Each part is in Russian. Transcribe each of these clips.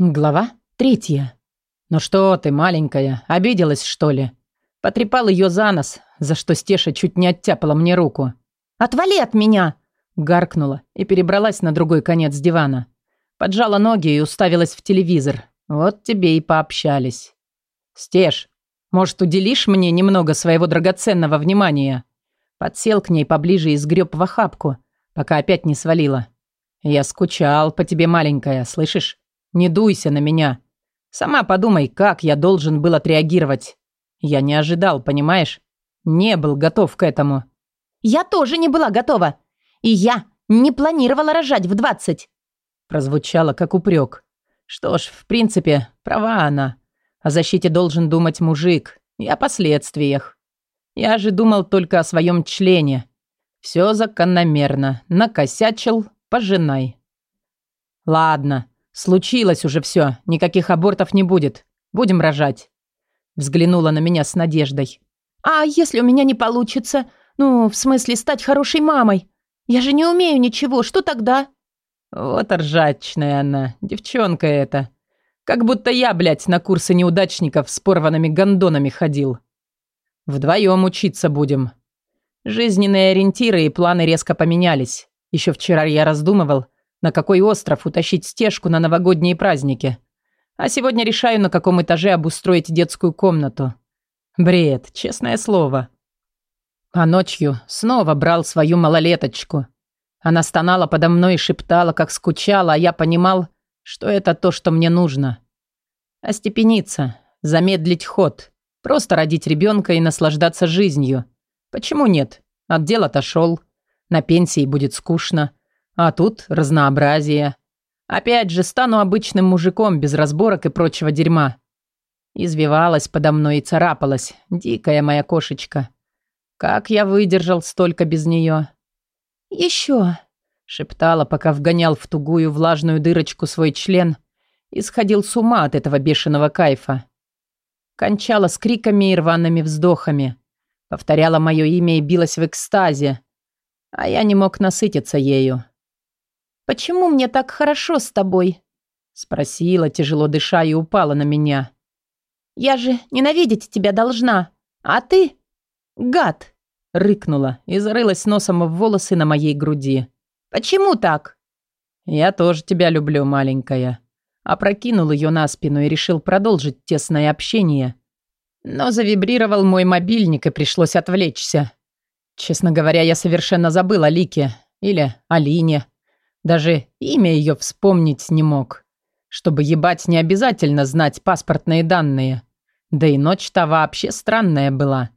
Глава третья. «Ну что ты, маленькая, обиделась, что ли?» Потрепал ее за нос, за что Стеша чуть не оттяпала мне руку. «Отвали от меня!» Гаркнула и перебралась на другой конец дивана. Поджала ноги и уставилась в телевизор. Вот тебе и пообщались. «Стеш, может, уделишь мне немного своего драгоценного внимания?» Подсел к ней поближе и сгреб в охапку, пока опять не свалила. «Я скучал по тебе, маленькая, слышишь? Не дуйся на меня. Сама подумай, как я должен был отреагировать. Я не ожидал, понимаешь? Не был готов к этому. Я тоже не была готова. И я не планировала рожать в двадцать. Прозвучало как упрек. Что ж, в принципе, права она. О защите должен думать мужик. И о последствиях. Я же думал только о своем члене. Все закономерно. Накосячил, пожинай. Ладно, Случилось уже все, никаких абортов не будет. Будем рожать. Взглянула на меня с надеждой. А если у меня не получится? Ну, в смысле, стать хорошей мамой? Я же не умею ничего, что тогда? Вот ржачная она, девчонка эта. Как будто я, блядь, на курсы неудачников с порванными гондонами ходил. Вдвоем учиться будем. Жизненные ориентиры и планы резко поменялись. Еще вчера я раздумывал, на какой остров утащить стежку на новогодние праздники. А сегодня решаю, на каком этаже обустроить детскую комнату. Бред, честное слово. А ночью снова брал свою малолеточку. Она стонала подо мной и шептала, как скучала, а я понимал, что это то, что мне нужно. Остепениться, замедлить ход, просто родить ребенка и наслаждаться жизнью. Почему нет? Отдел отошел. На пенсии будет скучно. А тут разнообразие. Опять же, стану обычным мужиком без разборок и прочего дерьма. Извивалась подо мной и царапалась, дикая моя кошечка. Как я выдержал столько без нее? Еще, шептала, пока вгонял в тугую влажную дырочку свой член и сходил с ума от этого бешеного кайфа. Кончала с криками и рваными вздохами. Повторяла мое имя и билась в экстазе. А я не мог насытиться ею. «Почему мне так хорошо с тобой?» Спросила, тяжело дыша, и упала на меня. «Я же ненавидеть тебя должна, а ты — гад!» Рыкнула и зарылась носом в волосы на моей груди. «Почему так?» «Я тоже тебя люблю, маленькая». Опрокинул ее на спину и решил продолжить тесное общение. Но завибрировал мой мобильник и пришлось отвлечься. Честно говоря, я совершенно забыл о Лике или Алине. Даже имя ее вспомнить не мог. Чтобы ебать, не обязательно знать паспортные данные. Да и ночь-то вообще странная была.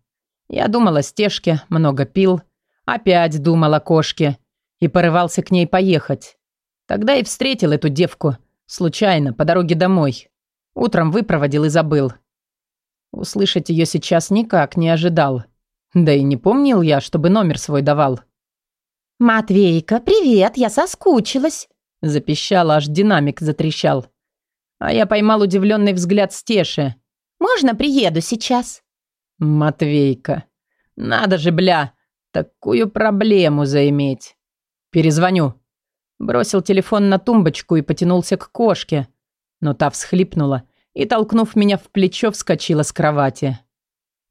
Я думал о стежке, много пил. Опять думал о кошке. И порывался к ней поехать. Тогда и встретил эту девку. Случайно, по дороге домой. Утром выпроводил и забыл. Услышать ее сейчас никак не ожидал. Да и не помнил я, чтобы номер свой давал. «Матвейка, привет, я соскучилась!» Запищал, аж динамик затрещал. А я поймал удивленный взгляд Стеши. «Можно приеду сейчас?» «Матвейка, надо же, бля, такую проблему заиметь!» «Перезвоню!» Бросил телефон на тумбочку и потянулся к кошке. Но та всхлипнула и, толкнув меня в плечо, вскочила с кровати.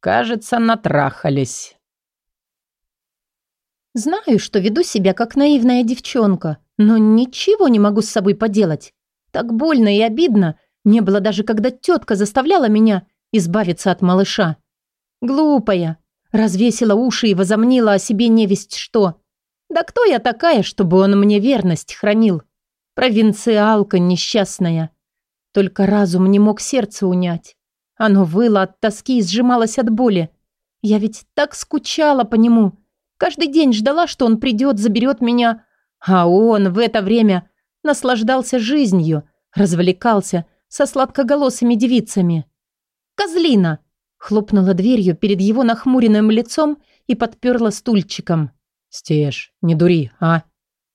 Кажется, натрахались. Знаю, что веду себя как наивная девчонка, но ничего не могу с собой поделать. Так больно и обидно не было даже, когда тетка заставляла меня избавиться от малыша. Глупая. Развесила уши и возомнила о себе невесть что. Да кто я такая, чтобы он мне верность хранил? Провинциалка несчастная. Только разум не мог сердце унять. Оно выло от тоски и сжималось от боли. Я ведь так скучала по нему, Каждый день ждала, что он придет, заберет меня. А он в это время наслаждался жизнью, развлекался со сладкоголосыми девицами. «Козлина!» хлопнула дверью перед его нахмуренным лицом и подперла стульчиком. «Стеж, не дури, а?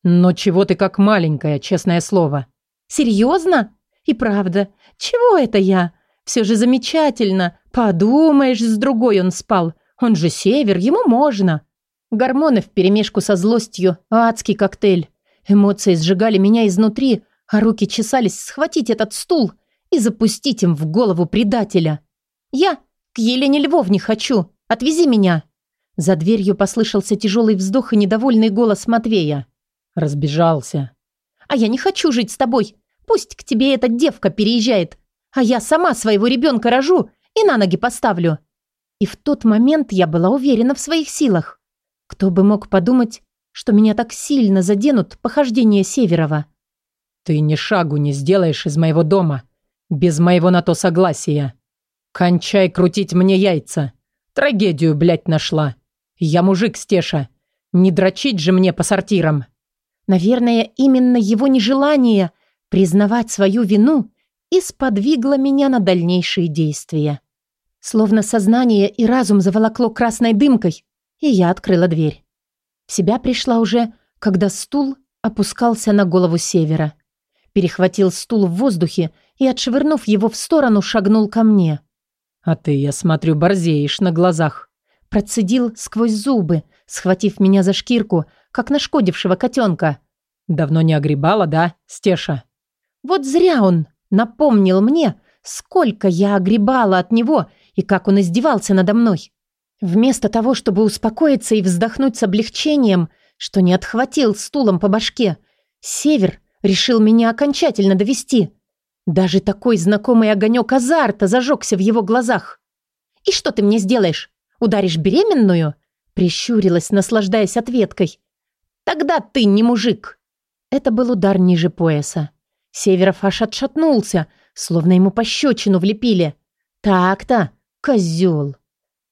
Но чего ты как маленькая, честное слово?» «Серьезно? И правда, чего это я? Все же замечательно. Подумаешь, с другой он спал. Он же север, ему можно. Гормоны вперемешку со злостью, адский коктейль. Эмоции сжигали меня изнутри, а руки чесались схватить этот стул и запустить им в голову предателя. «Я к Елене Львовне хочу. Отвези меня!» За дверью послышался тяжелый вздох и недовольный голос Матвея. Разбежался. «А я не хочу жить с тобой. Пусть к тебе эта девка переезжает, а я сама своего ребенка рожу и на ноги поставлю». И в тот момент я была уверена в своих силах. Кто бы мог подумать, что меня так сильно заденут похождения Северова. «Ты ни шагу не сделаешь из моего дома, без моего на то согласия. Кончай крутить мне яйца. Трагедию, блядь, нашла. Я мужик, Стеша. Не дрочить же мне по сортирам». Наверное, именно его нежелание признавать свою вину и сподвигло меня на дальнейшие действия. Словно сознание и разум заволокло красной дымкой, и я открыла дверь. В себя пришла уже, когда стул опускался на голову севера. Перехватил стул в воздухе и, отшвырнув его в сторону, шагнул ко мне. «А ты, я смотрю, борзеешь на глазах». Процедил сквозь зубы, схватив меня за шкирку, как нашкодившего котенка. «Давно не огребала, да, Стеша?» Вот зря он напомнил мне, сколько я огребала от него и как он издевался надо мной. Вместо того, чтобы успокоиться и вздохнуть с облегчением, что не отхватил стулом по башке, Север решил меня окончательно довести. Даже такой знакомый огонек азарта зажегся в его глазах. «И что ты мне сделаешь? Ударишь беременную?» Прищурилась, наслаждаясь ответкой. «Тогда ты не мужик!» Это был удар ниже пояса. Северов аж отшатнулся, словно ему пощечину влепили. «Так-то, козел!»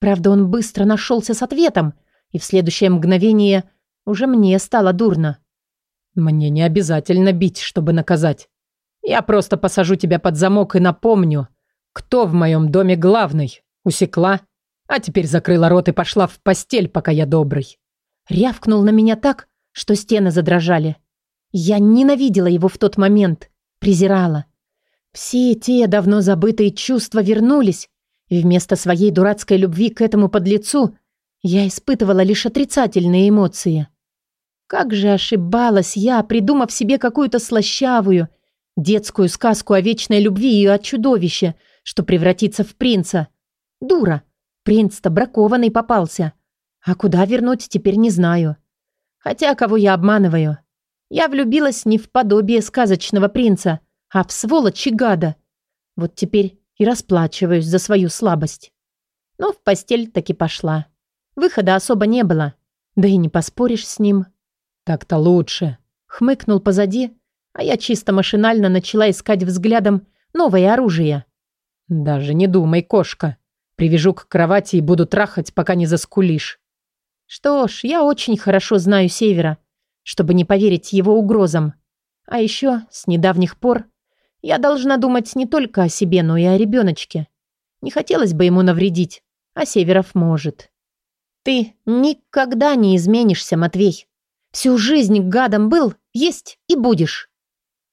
Правда, он быстро нашелся с ответом, и в следующее мгновение уже мне стало дурно. «Мне не обязательно бить, чтобы наказать. Я просто посажу тебя под замок и напомню, кто в моем доме главный. Усекла, а теперь закрыла рот и пошла в постель, пока я добрый». Рявкнул на меня так, что стены задрожали. Я ненавидела его в тот момент, презирала. Все те давно забытые чувства вернулись, и вместо своей дурацкой любви к этому подлецу я испытывала лишь отрицательные эмоции. Как же ошибалась я, придумав себе какую-то слащавую, детскую сказку о вечной любви и о чудовище, что превратится в принца. Дура. Принц-то бракованный попался. А куда вернуть, теперь не знаю. Хотя кого я обманываю? Я влюбилась не в подобие сказочного принца, а в сволочь и гада. Вот теперь и расплачиваюсь за свою слабость. Но в постель таки пошла. Выхода особо не было. Да и не поспоришь с ним. «Так-то лучше», — хмыкнул позади, а я чисто машинально начала искать взглядом новое оружие. «Даже не думай, кошка. Привяжу к кровати и буду трахать, пока не заскулишь». Что ж, я очень хорошо знаю Севера чтобы не поверить его угрозам. А еще с недавних пор я должна думать не только о себе, но и о ребеночке. Не хотелось бы ему навредить, а Северов может. Ты никогда не изменишься, Матвей. Всю жизнь гадом был, есть и будешь.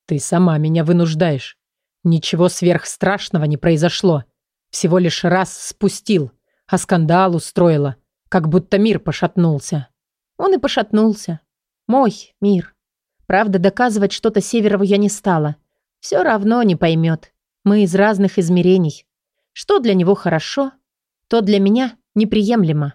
Ты сама меня вынуждаешь. Ничего сверхстрашного не произошло. Всего лишь раз спустил, а скандал устроила, как будто мир пошатнулся. Он и пошатнулся. Мой мир. Правда, доказывать что-то Северову я не стала. Все равно не поймет. Мы из разных измерений. Что для него хорошо, то для меня неприемлемо.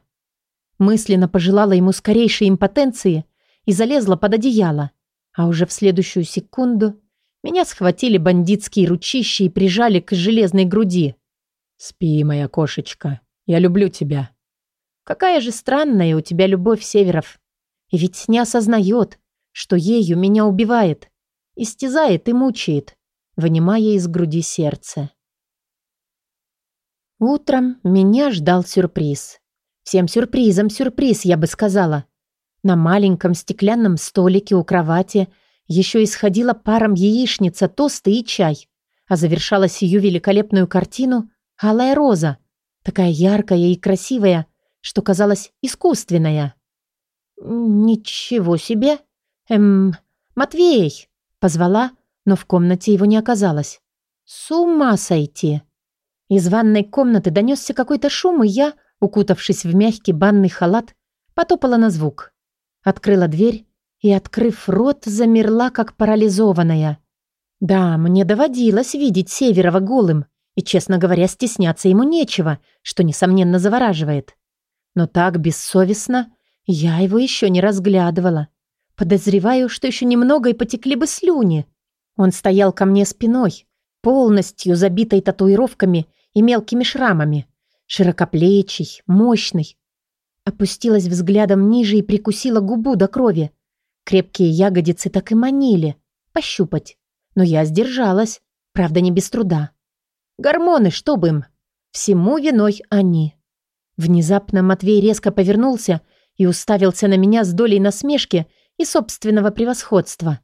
Мысленно пожелала ему скорейшей импотенции и залезла под одеяло. А уже в следующую секунду меня схватили бандитские ручища и прижали к железной груди. «Спи, моя кошечка, я люблю тебя». «Какая же странная у тебя любовь, Северов. И ведь не осознает, что ею меня убивает, истязает и мучает, вынимая из груди сердце. Утром меня ждал сюрприз. Всем сюрпризом сюрприз, я бы сказала. На маленьком стеклянном столике у кровати еще исходила паром яичница, тосты и чай, а завершала сию великолепную картину алая роза, такая яркая и красивая, что казалась искусственная. «Ничего себе! Эм, Матвей!» Позвала, но в комнате его не оказалось. «С ума сойти!» Из ванной комнаты донесся какой-то шум, и я, укутавшись в мягкий банный халат, потопала на звук. Открыла дверь и, открыв рот, замерла, как парализованная. Да, мне доводилось видеть Северова голым, и, честно говоря, стесняться ему нечего, что, несомненно, завораживает. Но так бессовестно я его еще не разглядывала. Подозреваю, что еще немного и потекли бы слюни. Он стоял ко мне спиной, полностью забитой татуировками и мелкими шрамами. Широкоплечий, мощный. Опустилась взглядом ниже и прикусила губу до крови. Крепкие ягодицы так и манили. Пощупать. Но я сдержалась. Правда, не без труда. Гормоны, чтобы им. Всему виной они. Внезапно Матвей резко повернулся и уставился на меня с долей насмешки и собственного превосходства.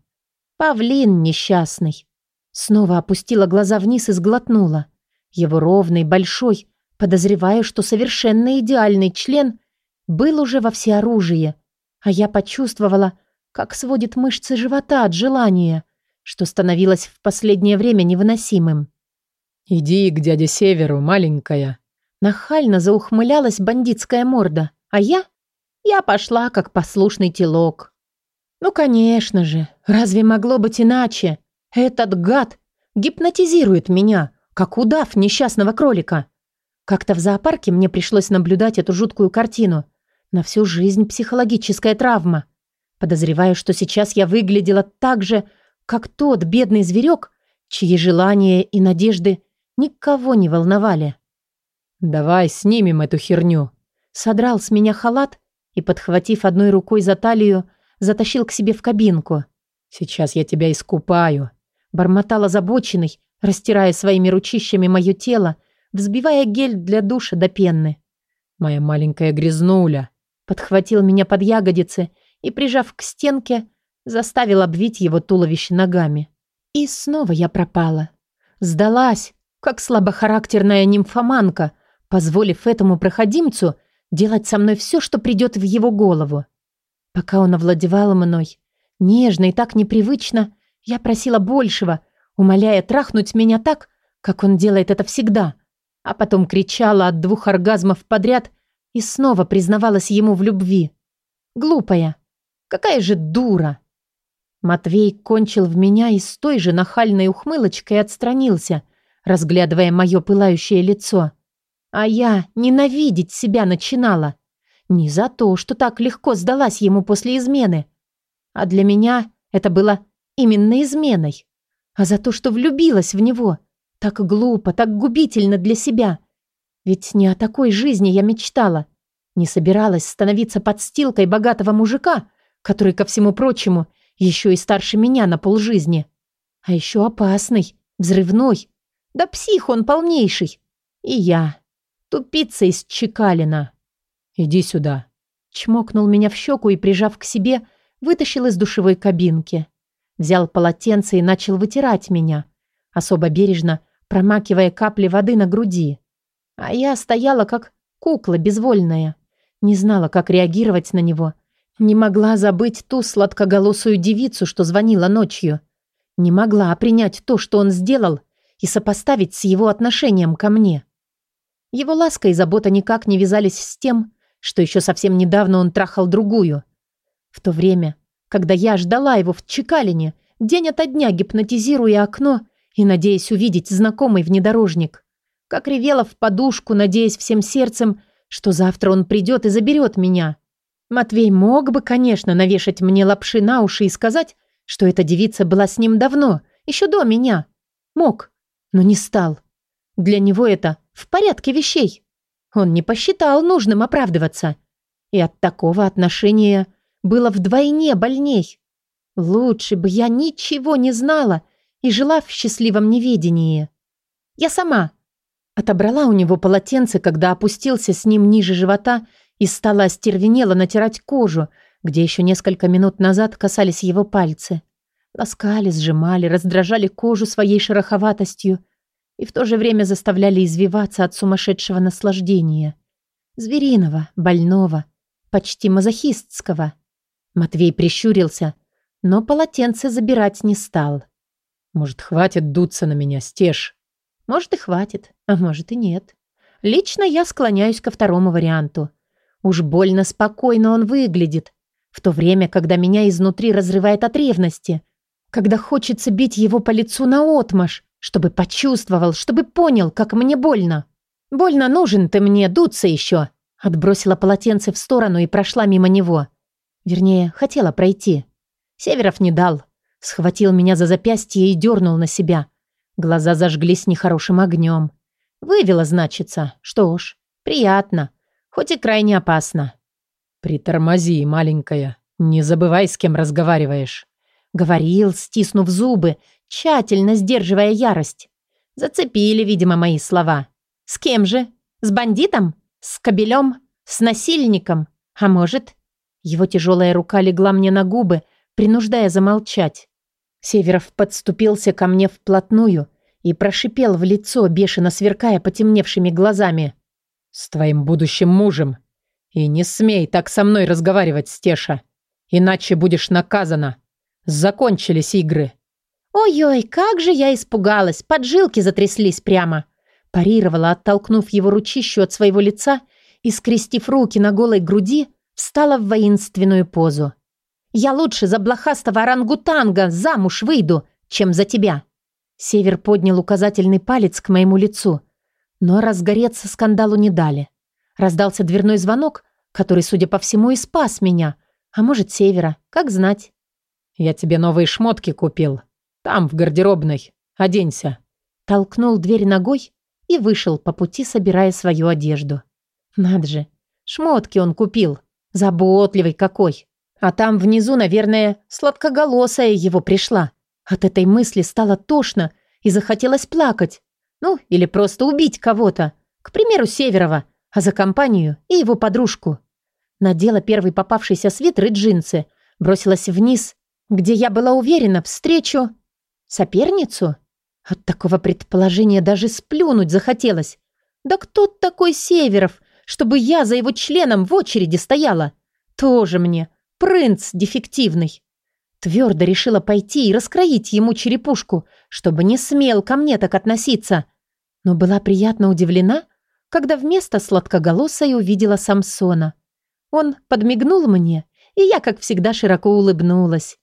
Павлин несчастный. Снова опустила глаза вниз и сглотнула. Его ровный, большой, подозревая, что совершенно идеальный член был уже во всеоружии, а я почувствовала, как сводит мышцы живота от желания, что становилось в последнее время невыносимым. «Иди к дяде Северу, маленькая». Нахально заухмылялась бандитская морда, а я? Я пошла, как послушный телок. Ну, конечно же, разве могло быть иначе? Этот гад гипнотизирует меня, как удав несчастного кролика. Как-то в зоопарке мне пришлось наблюдать эту жуткую картину. На всю жизнь психологическая травма. Подозреваю, что сейчас я выглядела так же, как тот бедный зверек, чьи желания и надежды никого не волновали. «Давай снимем эту херню». Содрал с меня халат и, подхватив одной рукой за талию, затащил к себе в кабинку. «Сейчас я тебя искупаю», — бормотал озабоченный, растирая своими ручищами мое тело, взбивая гель для душа до пены. «Моя маленькая грязнуля», — подхватил меня под ягодицы и, прижав к стенке, заставил обвить его туловище ногами. И снова я пропала. Сдалась, как слабохарактерная нимфоманка, позволив этому проходимцу делать со мной все, что придет в его голову. Пока он овладевал мной, нежно и так непривычно, я просила большего, умоляя трахнуть меня так, как он делает это всегда, а потом кричала от двух оргазмов подряд и снова признавалась ему в любви. Глупая. Какая же дура. Матвей кончил в меня и с той же нахальной ухмылочкой отстранился, разглядывая мое пылающее лицо. А я ненавидеть себя начинала. Не за то, что так легко сдалась ему после измены. А для меня это было именно изменой. А за то, что влюбилась в него. Так глупо, так губительно для себя. Ведь не о такой жизни я мечтала. Не собиралась становиться подстилкой богатого мужика, который, ко всему прочему, еще и старше меня на полжизни. А еще опасный, взрывной, да псих он полнейший. И я. Тупица из Чекалина. Иди сюда. Чмокнул меня в щеку и, прижав к себе, вытащил из душевой кабинки. Взял полотенце и начал вытирать меня, особо бережно промакивая капли воды на груди. А я стояла как кукла безвольная. Не знала, как реагировать на него. Не могла забыть ту сладкоголосую девицу, что звонила ночью. Не могла принять то, что он сделал, и сопоставить с его отношением ко мне. Его ласка и забота никак не вязались с тем, что еще совсем недавно он трахал другую. В то время, когда я ждала его в Чекалине, день ото дня гипнотизируя окно и надеясь увидеть знакомый внедорожник, как ревела в подушку, надеясь всем сердцем, что завтра он придет и заберет меня. Матвей мог бы, конечно, навешать мне лапши на уши и сказать, что эта девица была с ним давно, еще до меня. Мог но не стал. Для него это в порядке вещей. Он не посчитал нужным оправдываться. И от такого отношения было вдвойне больней. Лучше бы я ничего не знала и жила в счастливом неведении. Я сама отобрала у него полотенце, когда опустился с ним ниже живота и стала остервенело натирать кожу, где еще несколько минут назад касались его пальцы. Ласкали, сжимали, раздражали кожу своей шероховатостью и в то же время заставляли извиваться от сумасшедшего наслаждения. Звериного, больного, почти мазохистского. Матвей прищурился, но полотенце забирать не стал. «Может, хватит дуться на меня, стеж?» «Может, и хватит, а может, и нет. Лично я склоняюсь ко второму варианту. Уж больно спокойно он выглядит, в то время, когда меня изнутри разрывает от ревности. когда хочется бить его по лицу наотмашь, чтобы почувствовал, чтобы понял, как мне больно. «Больно нужен ты мне, дуться еще!» Отбросила полотенце в сторону и прошла мимо него. Вернее, хотела пройти. Северов не дал. Схватил меня за запястье и дернул на себя. Глаза зажглись нехорошим огнем. Вывела, значится. Что ж, приятно. Хоть и крайне опасно. «Притормози, маленькая. Не забывай, с кем разговариваешь». Говорил, стиснув зубы, тщательно сдерживая ярость. Зацепили, видимо, мои слова. «С кем же? С бандитом? С кобелем? С насильником? А может...» Его тяжелая рука легла мне на губы, принуждая замолчать. Северов подступился ко мне вплотную и прошипел в лицо, бешено сверкая потемневшими глазами. «С твоим будущим мужем. И не смей так со мной разговаривать, Стеша. Иначе будешь наказана. Закончились игры». «Ой-ой, как же я испугалась, поджилки затряслись прямо». Парировала, оттолкнув его ручищу от своего лица и, скрестив руки на голой груди, встала в воинственную позу. «Я лучше за блохастого орангутанга замуж выйду, чем за тебя!» Север поднял указательный палец к моему лицу, но разгореться скандалу не дали. Раздался дверной звонок, который, судя по всему, и спас меня, а может, Севера, как знать. «Я тебе новые шмотки купил. Там, в гардеробной. Оденься». Толкнул дверь ногой и вышел по пути, собирая свою одежду. Надо же, шмотки он купил. Заботливый какой. А там внизу, наверное, сладкоголосая его пришла. От этой мысли стало тошно и захотелось плакать. Ну, или просто убить кого-то. К примеру, Северова, а за компанию и его подружку. Надела первый попавшийся свитер и джинсы, бросилась вниз, где я была уверена, встречу соперницу. От такого предположения даже сплюнуть захотелось. Да кто такой Северов, чтобы я за его членом в очереди стояла? Тоже мне принц дефективный. Твердо решила пойти и раскроить ему черепушку, чтобы не смел ко мне так относиться. Но была приятно удивлена, когда вместо сладкоголосой увидела Самсона. Он подмигнул мне, и я, как всегда, широко улыбнулась.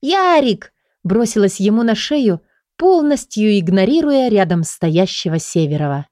«Ярик!» – бросилась ему на шею, полностью игнорируя рядом стоящего Северова.